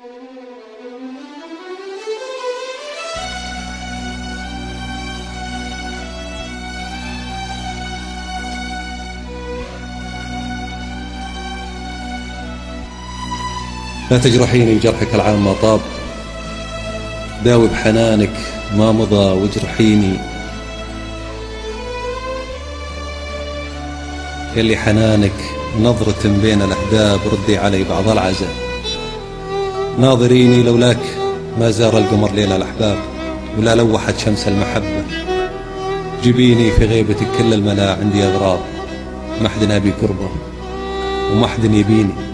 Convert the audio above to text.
لا تجرحيني جرحك العام ما طاب. داوي بحنانك ما مضى واجرحيني. يلي حنانك نظرة بين الأحباب ردي علي بعض العزاء ناظريني لولاك ما زار القمر ليلة الأحباب ولا لوحت شمس المحبة. جبيني في غيبتك كل الملا عندي أغراض ما حد نبي قربه وما حد يبيني.